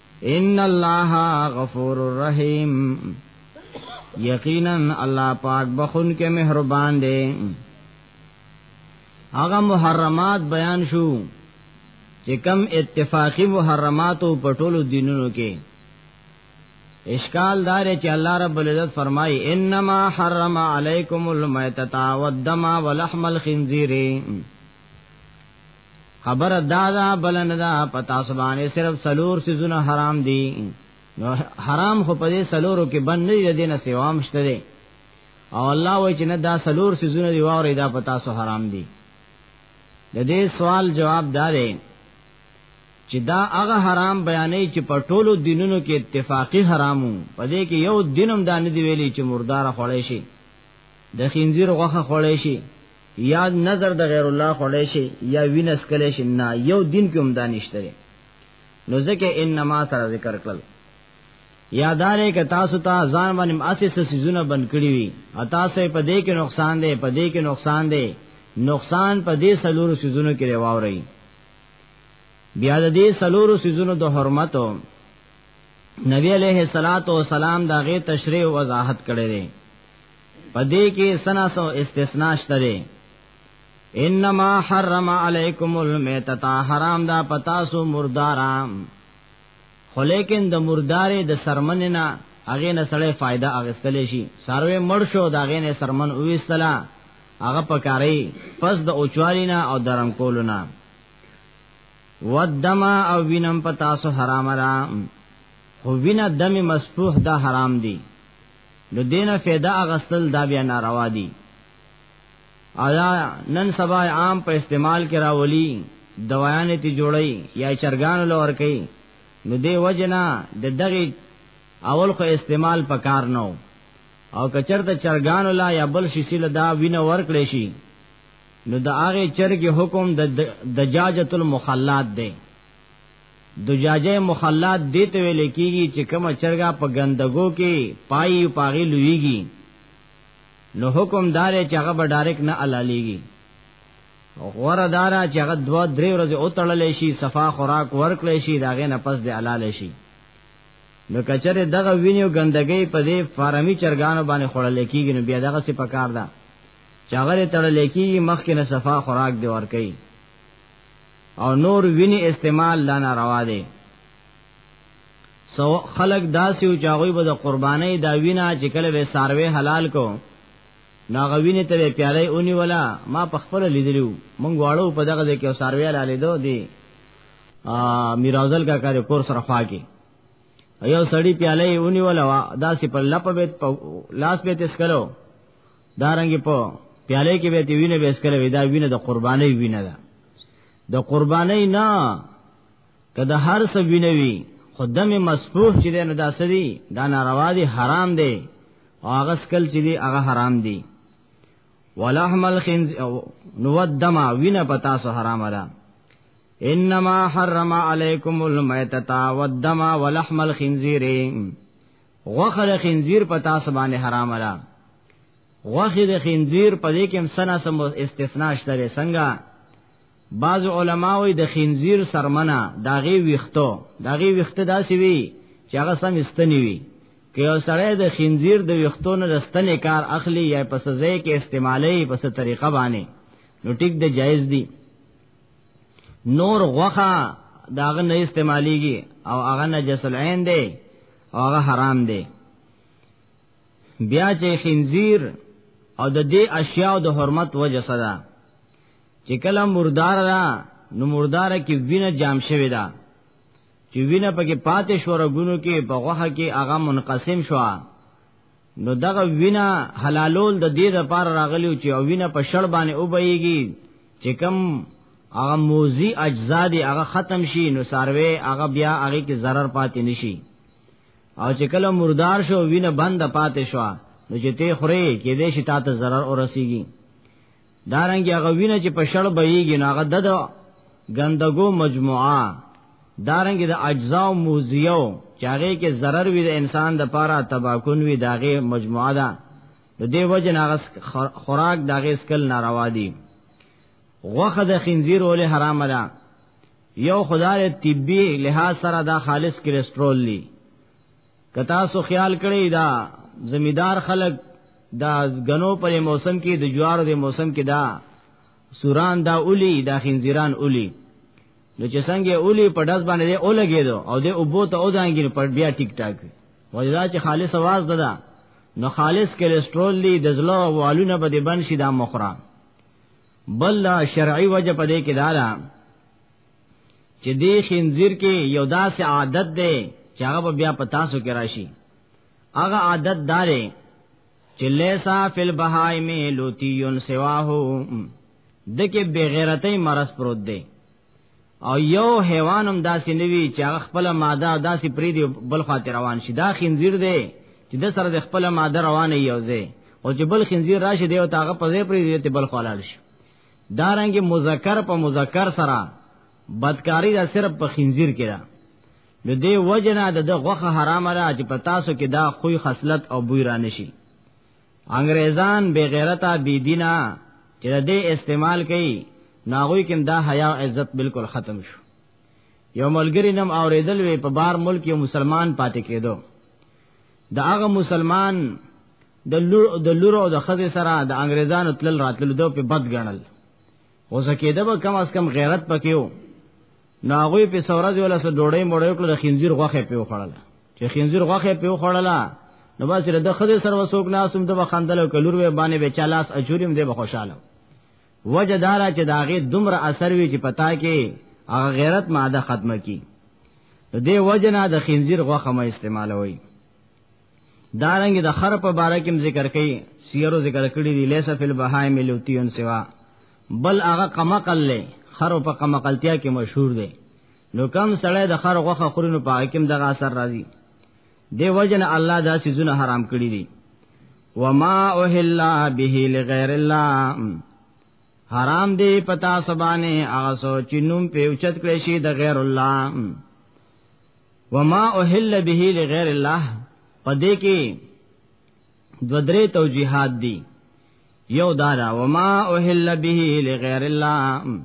ان الله غفور الرحیم یقینا الله پاک بخون کې مهربان دی هغه محرمات بیان شو چې کم اتفاقی محرماتو په ټولو دینونو کې اشکال دار چې الله رب العزت فرمایي انما حرم علیکم المیتۃ والدم ولحم الخنزیر خبر دادا بلن دا پتا سبانه صرف سلور سيزونه حرام دي نو حرام خو په دې سلورو کې بند نه دي نه سیوام شته دي او الله وای چې نه دا سلور سيزونه دی واوري دا پتا سو حرام دي د دې سوال جواب دا دی چې دا هغه حرام بیانې چې په ټولو دینونو کې اتفاقی حرامو په دې کې یو دینم دا نه دی ویلي چې مردار خړې شي د خنزیر غوخه خړې شي یا نظر د غیر الله خړې شي یا وینس کله شي نه یو دین کې هم دانشته نو ځکه انما سره ذکر کړل یادارې ک تاسو ته ځان باندې اساس سيزونه بند کړی وي اتا سه په دې کې نقصان دی په دې کې نقصان دی نقصان په دې سلورو سيزونو کې راوړی بیا د دې سلورو سيزونو د حرمتو نبی علیہ الصلات والسلام دا غي تشریح وضاحت کړی دی پدې کې سنا سو استثناء شته انما حرم علیکم المیتتا حرام دا پتا سو مردارام خو لیکن د مردارې د سرمن نه هغه نه سړی فائدہ اغستلی شي سروي مړ شو دا غې نه سرمن وېستلا هغه پکاري پس د اوچوالینا او درم کولونا ودما او وینم پتا سو حرام را خو وینا دم مسفوح دا حرام دی نو دینه فایده اغستل دا بیا ناروا دي ایا نن سبا عام په استعمال کې راولي دوایان ته جوړي یا چرګان لور کوي نو دی وجنا د دغه اول خو استعمال پکار نو او کچرته چرګان لا یا بل شي سیل دا وینه ورکړي شي نو د هغه چرګ حکم د دجاجت المخلات دی دجاجه مخلات دې ته ویل کېږي چې کومه چرګه په ګندګو کې پای او پاغي لویږي نو حکم دار چې هغه به ډایرک نه علاليږي غوره دارا چې هغه دوا درې ورځې او تړلې شي صفا خوراک ورکړې شي داغه نه پس دې علالې شي نو کچره دغه وینیو ګندګي په دې فارمی چرګانو باندې خړل کېږي نو بیا دغه څه پکار ده چاغره تړل کېږي مخکې نه صفا خوراک دی ور کوي او نور ویني استعمال لا ناروا دی سو خلق داسې او چاغوي به د قرباني دا وینا چې کله به ساروي حلال کو ناغوینه ته پیاله اونی ولا ما په خپل لیدلو مونږ واړو په دغه ځای کې ساروي حلال دو دی ا میرازل کا کار کور سره خواږي یو سړی پیاله اونی ولا داسې په لپ به لاس به تسکلو دارنګ په پیاله کې به تی وینه به اسکره ودا وینه د قرباني وینه ده د قرباني نه کده هر څه وینه وی خدام مسفوح چې ده نه داسري دا ناروا دي حرام دي او هغه سکل چې دي هغه حرام دي ولحم الخنز نو دما وینه پتا سو حرام ده انما حرم علیکم المیتۃ والدم ولحم الخنزیر غوخه د خنزیر په تاسو باندې حرام را غوخه د خنزیر په دې کې هم سنا سم استثناء شته څنګه بعض علماوی د خنزیر سرمنه داغي ویختو داغي ویخته داسې وی چې هغه سم استنی وی که یو سړی د خنزیر د ویختو نه دستنې کار اخلي یا په سزا کې استعمالي په څه طریقه باندې نو ټیک د جایز دی نور غوخه داغه نه استعماليږي او هغه نجس العين دی هغه حرام دی بیا چې خنزیر او د دې اشیاء د حرمت وجه صدا چې کله مردار را نو مردار کې وینه جام شوی دا چې وینه پکې پاتې شو رګونو کې په غوخه کې هغه منقسم شو نو دغه وینا حلالول د دې لپاره راغلی چې او وینا په شړ باندې وبېږي چې کم هغه موزي اجزا دي هغه ختم شي نو ساروي هغه بیا هغه کې zarar پاتې نشي او چې کله مردار شو وینه بند پاتې شو نو چې ته خوري کې دې شي تاسو zarar ورسیږي دارنګ هغه وینه چې په شړ بهيږي نو هغه د غندګو مجموعه دارنګ د اجزاء موزیو چاغه کې zarar وي د انسان د پاره تباکون وي داغه مجموعه ده د دې وجه ناغس خوراک داغه اسکل ناروا دي غوخه د خنزیر ولې حرام ده یو خدای طبي لحاظ سره دا خالص کلسترول دي کتا سو خیال کړی دا زمیدار خلق دا غنو پر موسم کې د جوارو د موسم کې دا سوران دا اولی دا خنزیران اولی نو چې څنګه اولی په داس باندې اولګې دو او د اوبو ته اودانګې پر بیا ټیک ټاک وجدا چې خالص आवाज ددا نو خالص کلسترول دی د زلو والونه به د بن شي دا مخرا بل شرعي وجه په دې کې دارا چې دی خنزیر کې یو داسې عادت دی چې هغه بیا په تاسو کې راشي هغه عادت دارې چې لیسا فی البهائم لوتیون سواه دکې بغیرتۍ مرض پروت دی او یو حیوانم داسې نوي چې هغه خپل ماده داسې پری دی بل خاطر روان شي دا خنزیر دی چې د سره د خپل ماده روانه یوځي او چې بل خنزیر راشي دی او تاغه په ځای پری دی ته بل خلال شي دارنګ مذکر په مذکر سره بدکاری دا صرف په خنزیر کې ده نو دی وجنا د غوخه حرام را چې په تاسو کې دا خوې خصلت او بوی را نشي انګريزان بے غیرتا بی دینا چې د دې استعمال کوي ناغوی کوم دا حیا او عزت بالکل ختم شو یو ملګری نم اوریدل وی په بار ملک یو مسلمان پاتې کېدو دا هغه مسلمان د لور د لور او د خزه سره د انګريزانو تلل راتلل دوه په بد غنل او زکیده به کم از کم غیرت پکيو ناغوی په سورځ ولا سره ډوړې موړې کړو د خنزیر غوخه پیو خړل چې خنزیر غوخه پیو خړل نو بس د خزه سره وسوک ناسم د بخندل او کلور به باندې به چالاس اجوریم دې بخوشاله وجه دارا چې داغه دومره اثر وی چې پتا کې هغه غیرت ماده ختمه کی دې وجه نه د خنزیر غوخه ما استعمالوي دارنګ د خر په باره کې ذکر کړي سیرو ذکر کړي دي لیس فی البهائم لوتیون سوا بل هغه قمقل له خر په قمقلتیا کې مشهور دی نو کم سړی د خر غوخه خوري نو په حکم دغه اثر راځي دی وجن الله دا سيزونه حرام کړی دي وما اوهل به لغیر الله حرام دی پتا سبانه هغه سوچ نوم په اوچت کړی شي د غیر الله وما اهل به لغیر الله پدې کې دو درې توجیهات دي یو دارا وما اهل به لغیر الله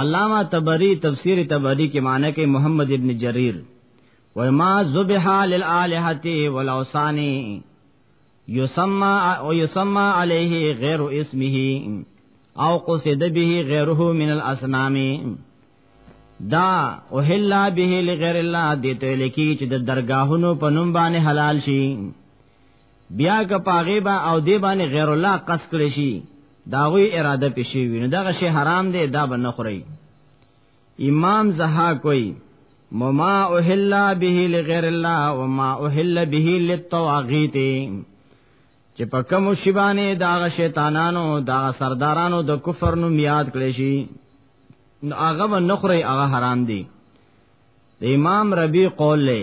علامہ تبری تفسیر تبری کې معنی کې محمد ابن جریر وما ذبح للالهه والاوثان يسمى او يسمى عليه غير اسمه او قصد به غيره من الاصنام دا او هلا به لغیر الله دې ته لکی چې د درگاهونو په نوم باندې حلال شي بیا که پاغه با او دې باندې غیر الله قص کړی شي داوی اراده پېښې ویني دغه شی حرام دی دا به نه خوري امام زها کوئی مما اوهلا به لغیر الله وما اوهلا به للطواغیت چې په کوم شی باندې دا شیطانانو دا سردارانو د کفر نوم یاد کړی شي نو هغه و نخره هغه حرام دي د امام ربی قول له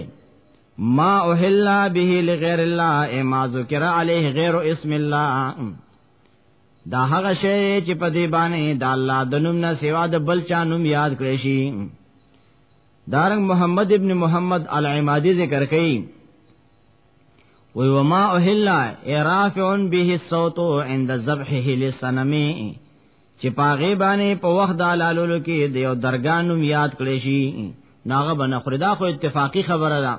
ما اوهلا به لغیر الله اما ذکر علیه غیر اسم الله دا هغه شی چې په دې باندې د الله د نوم نه سوا د بل چا نوم یاد کړی شي دارنګ محمد ابن محمد العمادی ذکر کړي وی وما اهلا ارافعن به الصوت عند ذبحه لسنمی چې پاغه باندې په وخت د لالولو کې د یو درګانوم یاد کړی شي ناغه بنه خردا خو اتفاقی خبره ده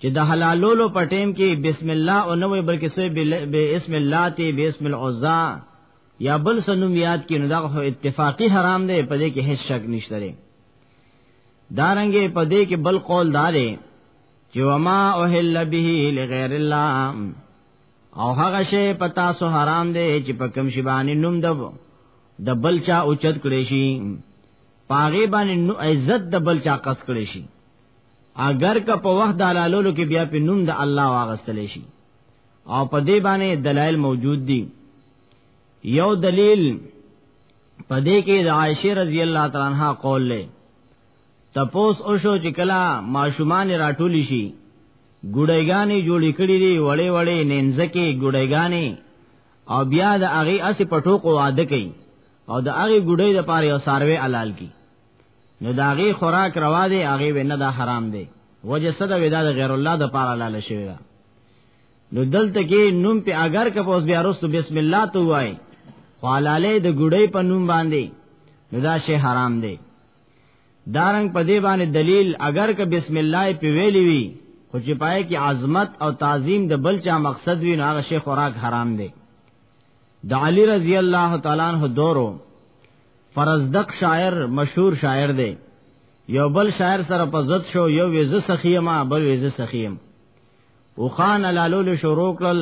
چې د حلالولو په ټیم کې بسم الله او نوې بلکې سوی به اسم الله تی به اسم العزا یا بل سنوم یاد کې نو دا خو اتفاقی حرام دی په دې کې هیڅ شک نشته لري دارنګې په دې کې بل قول دارې چې وما اوهل به لغیر الله او هغه شی پتا سو حرام دی چې په کوم شی باندې نوم د د بل چا اوچت کړي شي پاغه باندې نو عزت د بل چا قص کړي شي اگر که په وخت د لالولو کې بیا په نوم د الله واغستل شي او په دې باندې دلایل موجود دي یو دلیل پدې کې د عائشه رضی الله تعالی عنها قول له تپوس او شو چې کلا ماشومان راټول شي ګډایګانې جوړې کړې دي وړې وړې نینځکه ګډایګانې او بیا د هغه اسی پټو کو واده کوي او د هغه ګډې د پاره یو ساروي حلال کی نو د هغه خوراک روا دی هغه ونه دا حرام دی وجه صد ودا د غیر الله د پاره حلال شوی دا نو دلته کې نوم په اگر که پوس بیا رسو بسم الله تو وای خوالاله د ګډې په نوم باندې نو دا شی حرام دی دارنګ په دې باندې دلیل اگر که بسم الله په ویلی وی خو چې پای کې عظمت او تعظیم د بل چا مقصد وي نو هغه شی خوراک حرام دی د علی رضی الله تعالی عنہ دورو فرزدق شاعر مشهور شاعر دی یو بل شاعر سره په زد شو یو ویز سخیما بل ویز سخیم او خان لالول شروع کړل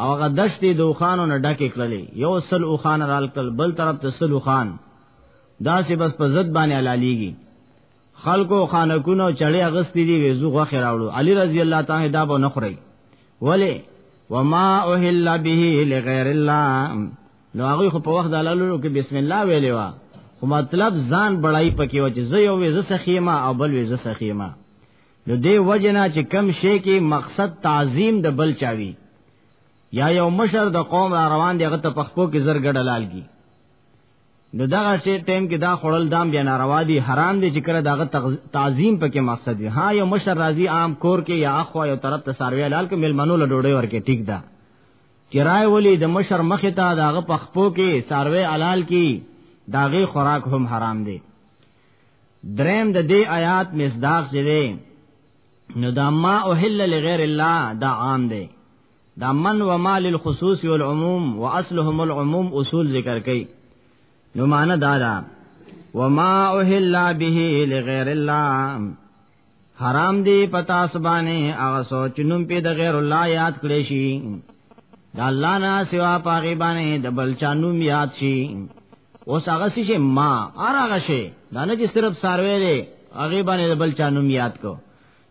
او هغه دشتې د خانو نه ډکې کړلې یو سل او خان رال کړل بل طرف ته سل خان دا سه بس په زد باندې علالیږي خلکو خانکونو چړې اغستې دي وېزو غوخه راوړو علي رضی الله تعالی دا به نخري ولی وما اوهل به لغیر الله نو هغه خو په وخت دلالو کې بسم الله ویلې وا خو مطلب ځان بړای پکې و چې زه یو وېزه سخیمه او بل وېزه سخیمه نو دې وجنا چې کم شي کې مقصد تعظیم د بل چاوي یا یو مشر د قوم را روان دی هغه ته پخپو کې زر ګډلالږي نو دغه سي ټیم کې دا خړل دام بیا ناروا دي حرام دي چې کړه دغه تعظیم پکې مقصد دي ها یو مشر راضي عام کور کې یا اخوا یو طرف ته ساروی لال کې ملمنو له ډوډۍ ورکې ټیک ده کرای ولی د مشر مخ ته دغه پخپو کې ساروی علال کې داغه خوراک هم حرام دي دریم د دې آیات مصداق چې نو دا ما اوهل لغیر الله دا عام دی دا من و مال الخصوص والعموم واصلهم العموم اصول ذکر کړي نو معنا دا دا وما اوهل به لغیر الله حرام دی پتا سبانه هغه سوچ نوم په د غیر الله یاد کړی شي دا الله نه سوا پاغي باندې د بل چا نوم یاد شي اوس هغه شي ما هر هغه شي دا نه چې صرف سروي دی هغه باندې د بل چا نوم یاد کو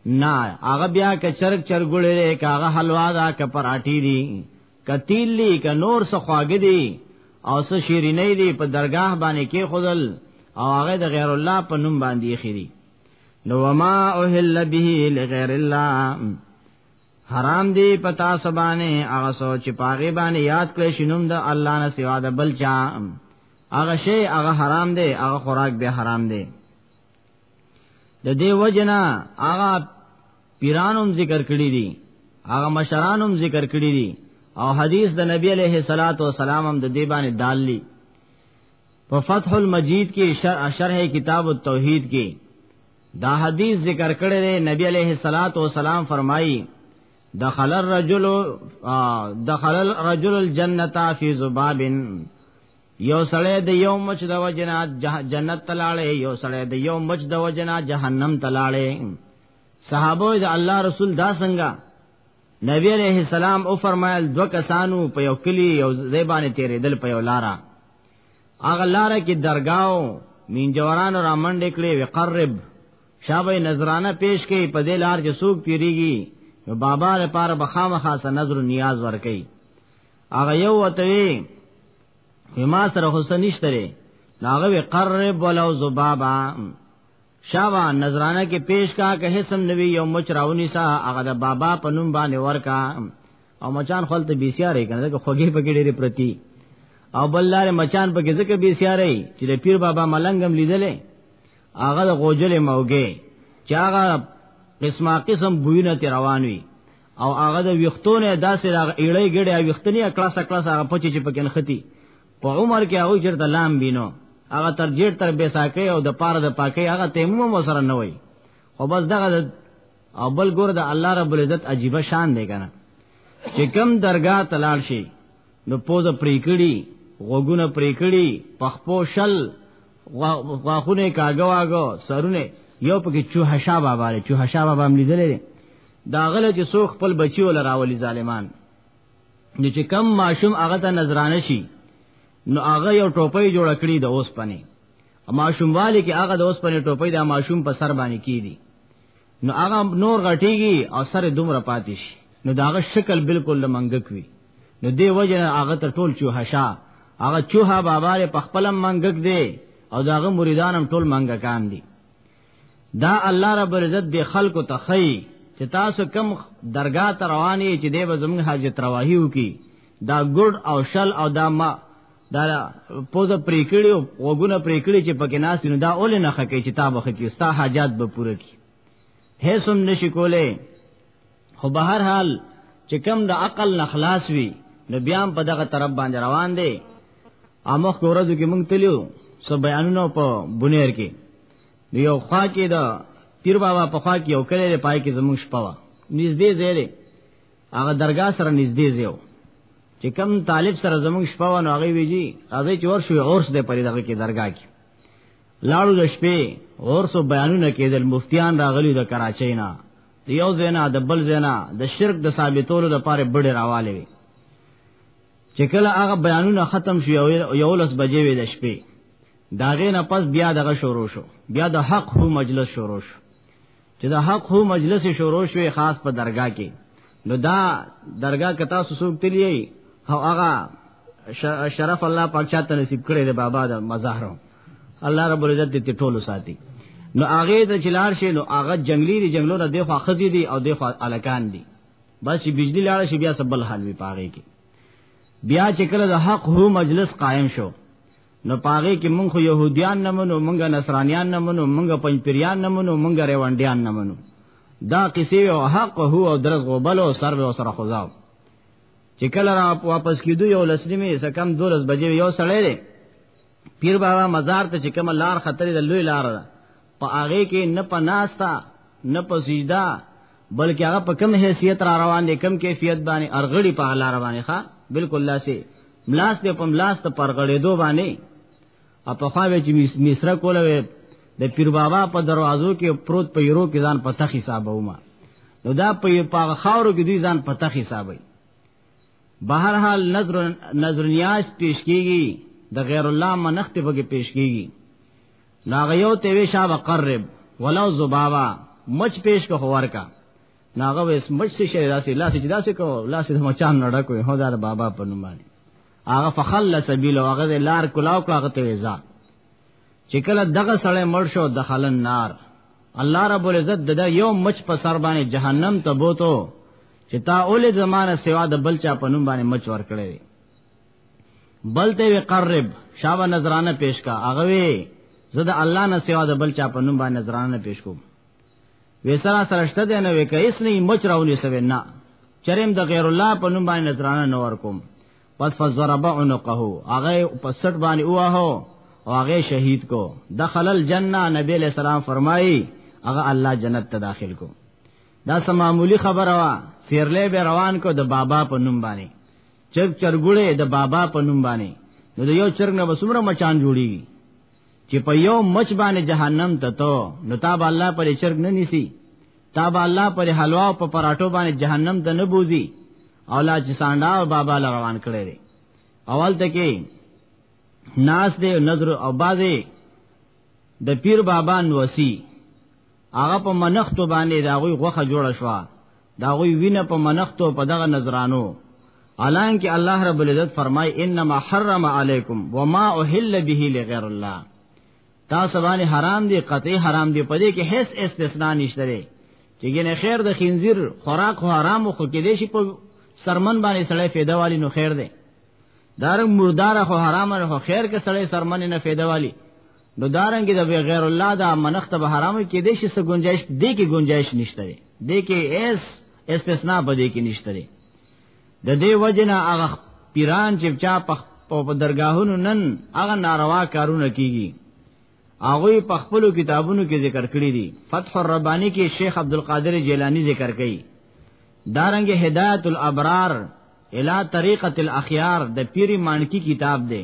نه هغه بیا که چرګ چرګولې ده که هغه حلوا ده که پراټی دي که تیل دي که نور څه خواږه دي او څه شیرینې دي په درگاه باندې کې خودل او هغه د غیر الله په نوم باندې خېری نو وما اوهل به لغیر الله حرام دی پتا سبانه هغه سوچ پاغه باندې یاد کړی شنوم د الله نه سوا د بل چا هغه شی هغه حرام دی هغه خوراک به حرام دی د دې وجنا هغه پیرانوم ذکر کړی دي هغه مشرانوم ذکر کړی دي او حدیث د نبی علیه الصلاۃ والسلام هم د دې باندې داللی په فتح المجید کې شرح شرح کتاب التوحید کې دا حدیث ذکر کړی دی نبی علیه الصلاۃ والسلام فرمایي دخل الرجل دخل الرجل الجنه فی ذباب یو سړی د یو مچ د وجنا جنت تلاړې یو سړی د یو مچ د وجنا جهنم تلاړې صحابه د الله رسول دا څنګه نبی علیہ السلام او فرمایل دو کسانو په یو کلی یو زیبانه تیرې دل په یو لارا اغه لارا کې درگاو مینجوران را منډې کړې وی قرب شابه نظرانه پیش کړي په دې لار کې سوق تیریږي نو بابا لپاره بخامخاسه نظر و نیاز ور کوي هغه یو وتوی ما سره حسن نشتره ناغه قرب ولو زبابا شاوا نظرانه کې پیش کا که حسن نوی یو مچ راونی سا هغه د بابا په نوم باندې ورکا او مچان خپل ته بیسیارې کنه که خوږی پکې ډېری پرتی او بلاره مچان پکې ځکه بیسیارې چې د پیر بابا ملنګم لیدلې هغه د غوجلې موګه چې هغه قسمه قسم بوینه روان وي او هغه د ویختونه داسې راغ ایړې ګړې او ویختنی کلاس کلاس هغه پچې چې پکې نختی په عمر کې هغه چرته لام بینو هغه تر جیټ تر بیساکه او د پاره د پاکه هغه تیمم وسره نه وای خو بس دغه او بل ګور د الله رب العزت عجیب شان دی کنه چې کم درگاه تلال شي نو پوز پریکړي غوګونه پریکړي پخپو شل غواخونه کاګواګو سرونه یو پکې چوهشا بابا لري چوهشا بابا ملي دلې داغله چې سو خپل بچي ول راولي ظالمان نو چې کم ماشوم هغه ته نظرانه شي نو هغه یو ټوپۍ جوړ کړی د اوس پنه ماشوم والی کې هغه د اوس پنه ټوپۍ د ماشوم په سر باندې کیدی نو هغه نور غټیږي او سر دومره پاتې شي نو داغه شکل بالکل لمنګک وي نو دی وجه هغه ته ټول چوهشا هغه چوها بابا له پخپلم منګک دی او داغه مریدانم ټول منګکان دي دا الله رب عزت دی خلق ته خی چې تاسو کم درگاه ته رواني چې دی به زموږ حاجت رواهی وکي دا ګډ او شل او دا ما دا پوزه پریکړی او وګونه پریکړی چې پکې ناس نو دا اول نه خکې چې تابه خکې ستا حاجات به پوره کی هیڅ هم نشي کولای خو به هر حال چې کم د عقل نه خلاص وي نو بیا په دغه طرف باندې روان دی امخ ورځو کې مونږ تلیو سو بیانونو په بنیر کې نو یو خوا کې دا پیر بابا په خوا کې یو کلی دی پای کې زموږ شپه وه نږدې ځای دی هغه درګاه سره نږدې ځای و چې کم طالب سره زموږ شپه وه نو هغه ویجی هغه چې ورشو عرس دی پرې دغه کې درګاه کې لاړو د شپې عرس بیانونه کېدل مفتیان راغلي د کراچۍ نه یو زینا د بل زینا د شرک د ثابتولو لپاره بډې راواله وي چې کله هغه بیانونه ختم شي یو لس بجې وي د شپې داغه نه پس بیا دغه شروع شو بیا د حق هو مجلس شروع شو چې د حق هو مجلس شروع شوی خاص په درگاه کې نو دا درگاه کتا سوسوک تلیي او هغه شرف الله پاک چاته نصیب کړي دی بابا د مظاهرو الله رب العزت دې ټولو ساتي نو هغه د چلار شي نو هغه جنگلی دي جنگلو نه دی خو خزي دي او دی خو الکان دي بس چې بجلی لاړ شي بیا سبل حال وی پاږي کې بیا چې کله د حق هو مجلس قائم شو نو پاغه کې مونږ يهوديان نه منو مونږ نصرانيان نه منو مونږ پنځپريان نه منو مونږ ريوانډيان نه منو دا قصې او حق هو او درز غوبل او سر به سره خداو چې کله را واپس کیدو یو لسلیمه سکم دولس بجې یو سړی دی پیر بابا مزار ته چې کوم لار خطرې د لوی لار ده په هغه کې نه پناستا نه پسیدا بلکې هغه په کم حیثیت را روان دي کم کیفیت باندې ارغړی په لار باندې ښا بالکل لاسه ملاس دې په ملاس ته پرغړې دو باندې او په خوا وچ مصر کوله د پیر بابا په دروازو کې پروت په یورو کې ځان پتخ حسابوما نو دا په پاغه خاورو کې دوی ځان پتخ حسابي بهر حال نظر نظر نیاز پیش کیږي د غیر الله منخت بګه پیش کیږي ناغیو ته وی شابه قرب ولو زبابا مچ پیش کو خور کا ناغه وس مچ سے شری داسې لاس چې داسې کو لاس د مچان نه ډکو هو دا بابا په نوم باندې هغه فخل سبیل هغه لار کلاو کړه هغه ته وزا چې کله دغه سړی مړ شو دخلن نار الله رب العزت د یو مچ په سر باندې جهنم ته بوته چې تا اولې زمانه سوا د بل چا په نوم باندې مچ ور کړې بل ته وی قرب شاوه نظرانه پیش کا هغه وی زه د الله نه سوا د بل چا په نوم باندې نظرانه پیش کوم وسرا سرشته دی نه وی که اس نه مچ راونی سوي نه چریم د غیر الله په نوم باندې نظرانه نه ور کوم پس فزرب عنقه هغه په سټ باندې واه او هغه شهید کو دخل الجنه نبی علیہ السلام فرمایي هغه الله جنت ته داخل کو دا سمامولی خبره وا سیرلې به روان کو د بابا په نوم باندې چرګ چرګوړې د بابا په نوم باندې نو د یو چرګ نه وسمره مچان جوړیږي چې په یو مچ باندې جهنم ته تو نو تاب الله پر چرګ نه نیسی تاب الله پر حلوا او په پراټو باندې جهنم ته نه بوزي او لا چې سانډا او بابا ل روان کړي دي اول ته کې ناس دې نظر او بازي د پیر بابا نوسی هغه په منختو باندې دا غوي غوخه جوړه شو دا غوي وینه په منختو په دغه نظرانو الان کې الله رب العزت فرمای انما حرم علیکم وما اهل به لغیر الله تاسو باندې حرام دي قطعي حرام دي په دې کې هیڅ استثناء نشته لري چې ګنې خیر د خنزیر خوراک خو حرام خو کې دې شي په سرمن باندې سړی فایده والی نو خیر دی دارنګ مردار خو حرام نه خو خیر کې سړی سرمن نه فایده والی نو دارنګ د غیر الله د منښت به حرام کې دي چې څه گنجائش دې کې گنجائش نشته دي دې کې اس استثناء په دې کې نشته دي د دې وجنه هغه پیران چې چا په درگاهونو نن هغه ناروا کارونه کیږي هغه په خپل کتابونو کې ذکر کړی دي فتح الربانی کې شیخ عبد القادر جیلانی ذکر کړي دارنګ هدایت الابرار الی طریقت الاخیار د پیری مانکی کتاب دی